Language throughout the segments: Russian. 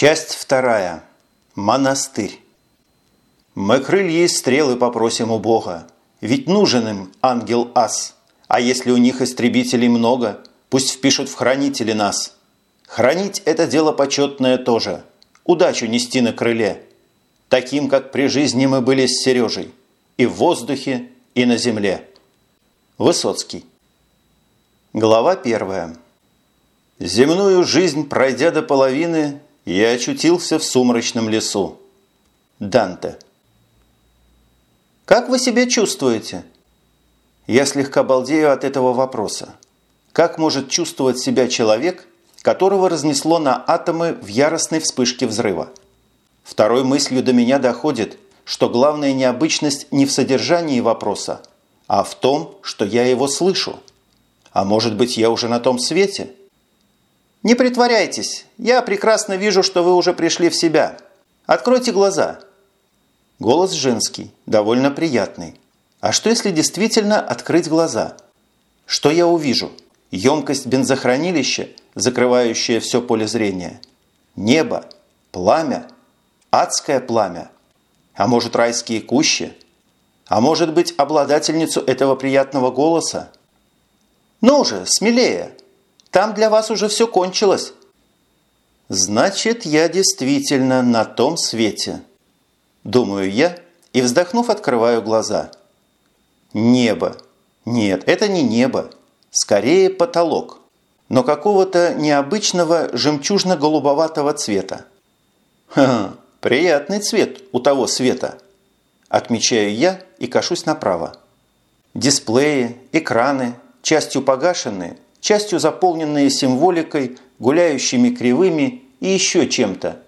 Часть вторая. Монастырь. Мы крылья и стрелы попросим у Бога, ведь нужен им ангел-ас. А если у них истребителей много, пусть впишут в хранители нас. Хранить это дело почетное тоже. Удачу нести на крыле. Таким, как при жизни мы были с Сережей. И в воздухе, и на земле. Высоцкий. Глава первая. Земную жизнь пройдя до половины, я очутился в сумрачном лесу. Данте. «Как вы себя чувствуете?» Я слегка балдею от этого вопроса. Как может чувствовать себя человек, которого разнесло на атомы в яростной вспышке взрыва? Второй мыслью до меня доходит, что главная необычность не в содержании вопроса, а в том, что я его слышу. А может быть, я уже на том свете? Не притворяйтесь, я прекрасно вижу, что вы уже пришли в себя. Откройте глаза. Голос женский, довольно приятный. А что если действительно открыть глаза? Что я увижу? Емкость бензохранилища, закрывающая все поле зрения. Небо, пламя, адское пламя. А может райские кущи? А может быть обладательницу этого приятного голоса? Ну же, смелее! Там для вас уже все кончилось. Значит, я действительно на том свете. Думаю я и, вздохнув, открываю глаза – Небо. Нет, это не небо. Скорее потолок. Но какого-то необычного жемчужно-голубоватого цвета. Ха, приятный цвет у того света. Отмечаю я и кашусь направо. Дисплеи, экраны, частью погашенные, частью заполненные символикой, гуляющими кривыми и еще чем-то.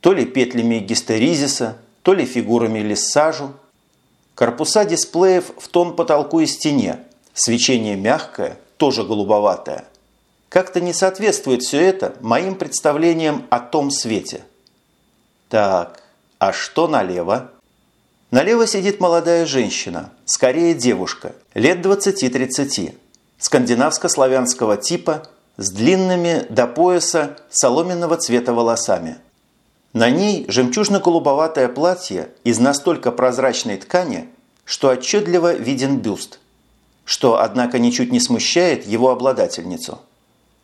То ли петлями гистеризиса, то ли фигурами лиссажу – Корпуса дисплеев в тон потолку и стене. Свечение мягкое, тоже голубоватое. Как-то не соответствует все это моим представлениям о том свете. Так, а что налево? Налево сидит молодая женщина, скорее девушка, лет 20-30, скандинавско-славянского типа, с длинными до пояса соломенного цвета волосами – на ней жемчужно-голубоватое платье из настолько прозрачной ткани, что отчетливо виден бюст, что, однако, ничуть не смущает его обладательницу.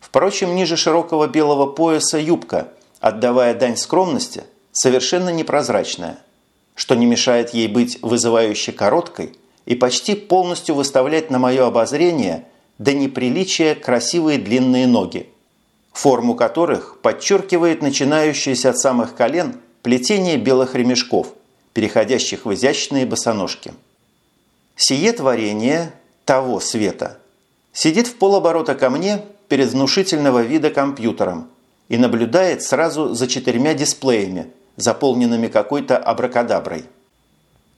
Впрочем, ниже широкого белого пояса юбка, отдавая дань скромности, совершенно непрозрачная, что не мешает ей быть вызывающе короткой и почти полностью выставлять на мое обозрение до неприличия красивые длинные ноги, форму которых подчеркивает начинающееся от самых колен плетение белых ремешков, переходящих в изящные босоножки. Сие творение того света сидит в полоборота ко мне перед внушительного вида компьютером и наблюдает сразу за четырьмя дисплеями, заполненными какой-то абракадаброй.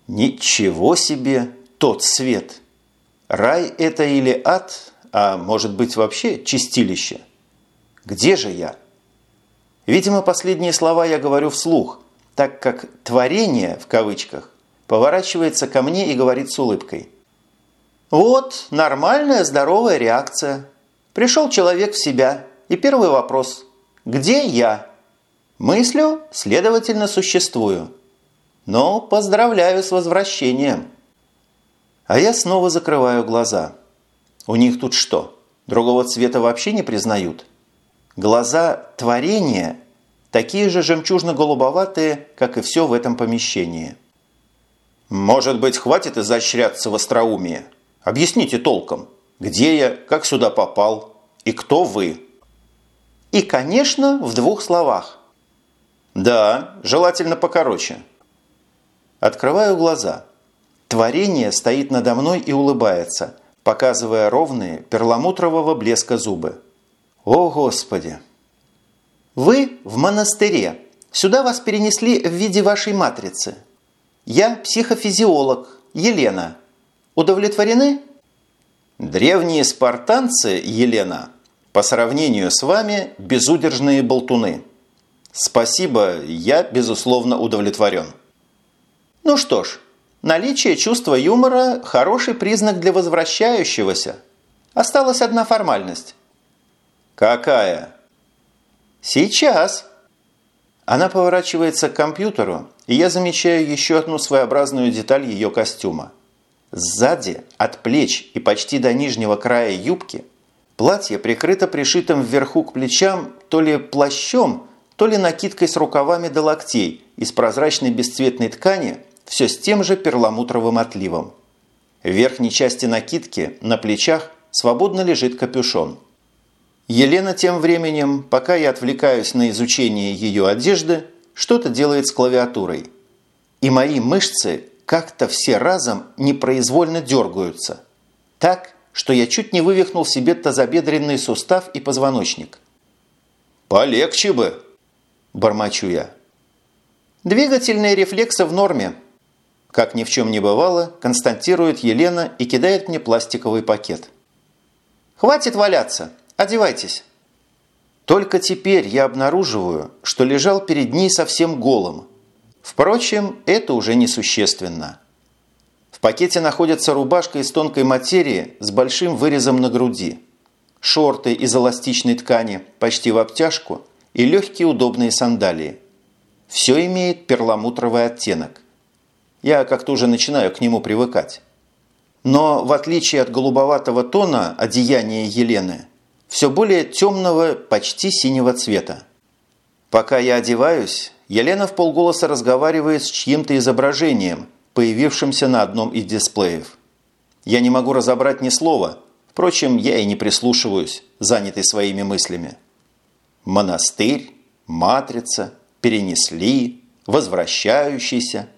Ничего себе тот свет! Рай это или ад, а может быть вообще чистилище – где же я? Видимо, последние слова я говорю вслух, так как «творение» в кавычках поворачивается ко мне и говорит с улыбкой. Вот, нормальная здоровая реакция. Пришел человек в себя, и первый вопрос – где я? Мыслю, следовательно, существую. Но поздравляю с возвращением. А я снова закрываю глаза. У них тут что, другого цвета вообще не признают? Глаза творения такие же жемчужно-голубоватые, как и все в этом помещении. «Может быть, хватит изощряться в остроумие? Объясните толком, где я, как сюда попал и кто вы?» «И, конечно, в двух словах». «Да, желательно покороче». Открываю глаза. Творение стоит надо мной и улыбается, показывая ровные перламутрового блеска зубы. О, Господи! Вы в монастыре. Сюда вас перенесли в виде вашей матрицы. Я психофизиолог, Елена. Удовлетворены? Древние спартанцы, Елена, по сравнению с вами безудержные болтуны. Спасибо, я, безусловно, удовлетворен. Ну что ж, наличие чувства юмора – хороший признак для возвращающегося. Осталась одна формальность. «Какая?» «Сейчас». Она поворачивается к компьютеру, и я замечаю еще одну своеобразную деталь ее костюма. Сзади, от плеч и почти до нижнего края юбки, платье прикрыто пришитым вверху к плечам то ли плащом, то ли накидкой с рукавами до локтей из прозрачной бесцветной ткани, все с тем же перламутровым отливом. В верхней части накидки, на плечах, свободно лежит капюшон. Елена тем временем, пока я отвлекаюсь на изучение ее одежды, что-то делает с клавиатурой. И мои мышцы как-то все разом непроизвольно дергаются. Так, что я чуть не вывихнул себе тазобедренный сустав и позвоночник. «Полегче бы!» – бормочу я. «Двигательные рефлексы в норме», – как ни в чем не бывало, констатирует Елена и кидает мне пластиковый пакет. «Хватит валяться!» Одевайтесь». Только теперь я обнаруживаю, что лежал перед ней совсем голым. Впрочем, это уже несущественно. В пакете находится рубашка из тонкой материи с большим вырезом на груди, шорты из эластичной ткани почти в обтяжку и легкие удобные сандалии. Все имеет перламутровый оттенок. Я как-то уже начинаю к нему привыкать. Но в отличие от голубоватого тона одеяния Елены – все более темного, почти синего цвета. Пока я одеваюсь, Елена в полголоса разговаривает с чьим-то изображением, появившимся на одном из дисплеев. Я не могу разобрать ни слова, впрочем, я и не прислушиваюсь, занятый своими мыслями. Монастырь, матрица, перенесли, возвращающийся.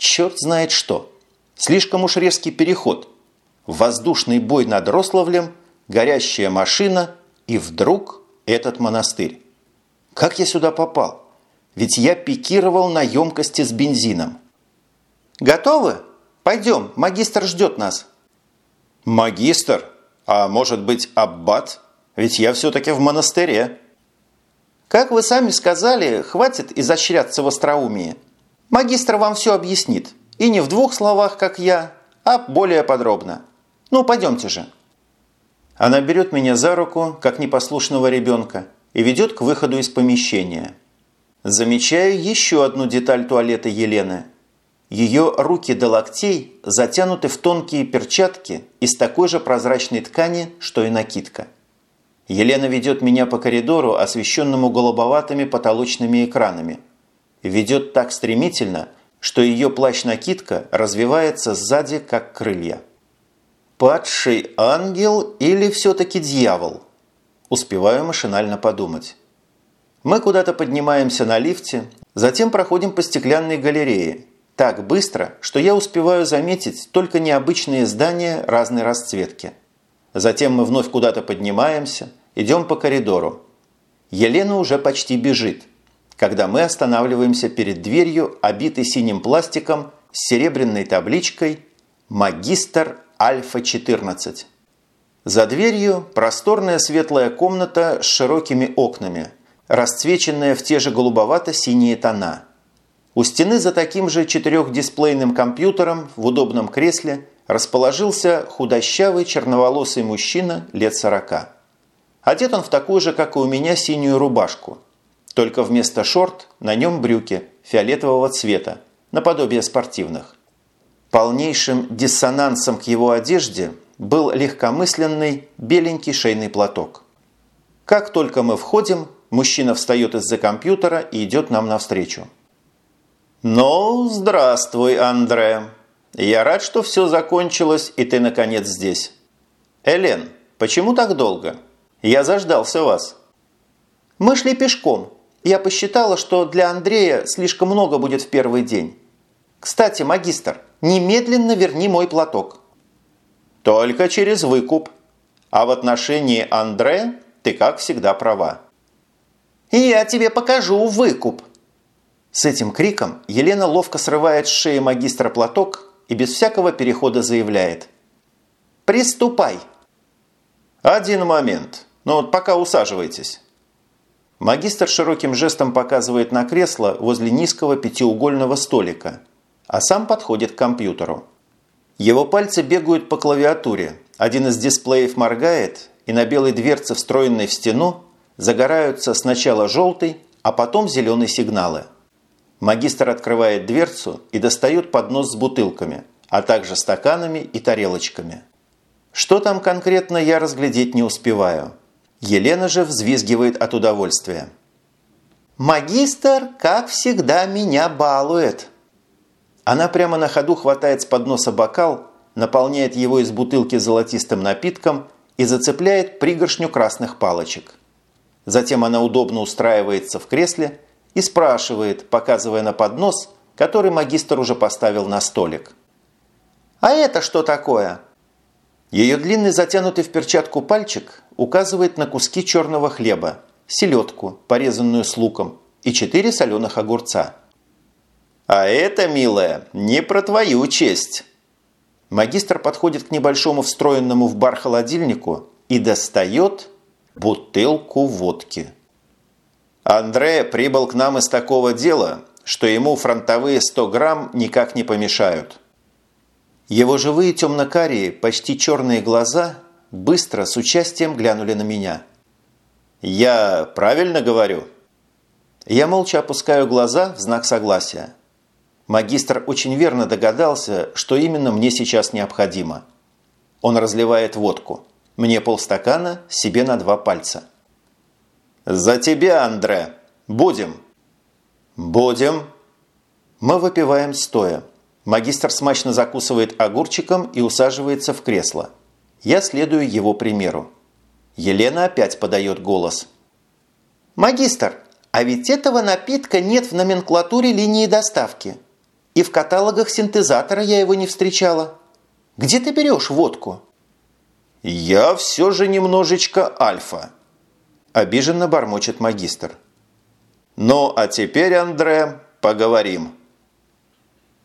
Черт знает что. Слишком уж резкий переход. Воздушный бой над Рославлем, горящая машина и вдруг этот монастырь. Как я сюда попал? Ведь я пикировал на емкости с бензином. Готовы? Пойдем, магистр ждет нас. Магистр? А может быть аббат? Ведь я все-таки в монастыре. Как вы сами сказали, хватит изощряться в остроумии. Магистр вам все объяснит. И не в двух словах, как я, а более подробно. Ну, пойдемте же. Она берет меня за руку, как непослушного ребенка, и ведет к выходу из помещения. Замечаю еще одну деталь туалета Елены. Ее руки до локтей затянуты в тонкие перчатки из такой же прозрачной ткани, что и накидка. Елена ведет меня по коридору, освещенному голубоватыми потолочными экранами. Ведет так стремительно, что ее плащ-накидка развивается сзади, как крылья. Падший ангел или все-таки дьявол? Успеваю машинально подумать. Мы куда-то поднимаемся на лифте, затем проходим по стеклянной галерее. Так быстро, что я успеваю заметить только необычные здания разной расцветки. Затем мы вновь куда-то поднимаемся, идем по коридору. Елена уже почти бежит, когда мы останавливаемся перед дверью, обитой синим пластиком, с серебряной табличкой «Магистр Альфа-14. За дверью просторная светлая комната с широкими окнами, расцвеченная в те же голубовато-синие тона. У стены за таким же четырехдисплейным компьютером в удобном кресле расположился худощавый черноволосый мужчина лет сорока. Одет он в такую же, как и у меня, синюю рубашку. Только вместо шорт на нем брюки фиолетового цвета, наподобие спортивных. Полнейшим диссонансом к его одежде был легкомысленный беленький шейный платок. Как только мы входим, мужчина встает из-за компьютера и идет нам навстречу. «Ну, здравствуй, Андре. Я рад, что все закончилось, и ты, наконец, здесь. Элен, почему так долго? Я заждался вас». «Мы шли пешком. Я посчитала, что для Андрея слишком много будет в первый день. Кстати, магистр, немедленно верни мой платок». «Только через выкуп. А в отношении Андре ты, как всегда, права». «Я тебе покажу выкуп!» С этим криком Елена ловко срывает с шеи магистра платок и без всякого перехода заявляет. «Приступай!» «Один момент. Ну вот пока усаживайтесь». Магистр широким жестом показывает на кресло возле низкого пятиугольного столика – а сам подходит к компьютеру. Его пальцы бегают по клавиатуре, один из дисплеев моргает, и на белой дверце, встроенной в стену, загораются сначала желтый, а потом зеленые сигналы. Магистр открывает дверцу и достает поднос с бутылками, а также стаканами и тарелочками. Что там конкретно, я разглядеть не успеваю. Елена же взвизгивает от удовольствия. «Магистр, как всегда, меня балует!» Она прямо на ходу хватает с подноса бокал, наполняет его из бутылки золотистым напитком и зацепляет пригоршню красных палочек. Затем она удобно устраивается в кресле и спрашивает, показывая на поднос, который магистр уже поставил на столик. «А это что такое?» Ее длинный затянутый в перчатку пальчик указывает на куски черного хлеба, селедку, порезанную с луком, и четыре соленых огурца. «А это, милая, не про твою честь!» Магистр подходит к небольшому встроенному в бар холодильнику и достает бутылку водки. Андре прибыл к нам из такого дела, что ему фронтовые 100 грамм никак не помешают. Его живые темно-карие, почти черные глаза быстро с участием глянули на меня. «Я правильно говорю?» Я молча опускаю глаза в знак согласия. Магистр очень верно догадался, что именно мне сейчас необходимо. Он разливает водку. Мне полстакана, себе на два пальца. «За тебя, Андре! Будем!» «Будем!» Мы выпиваем стоя. Магистр смачно закусывает огурчиком и усаживается в кресло. Я следую его примеру. Елена опять подает голос. «Магистр, а ведь этого напитка нет в номенклатуре линии доставки. И в каталогах синтезатора я его не встречала. Где ты берешь водку?» «Я все же немножечко альфа», – обиженно бормочет магистр. «Ну, а теперь, Андре, поговорим».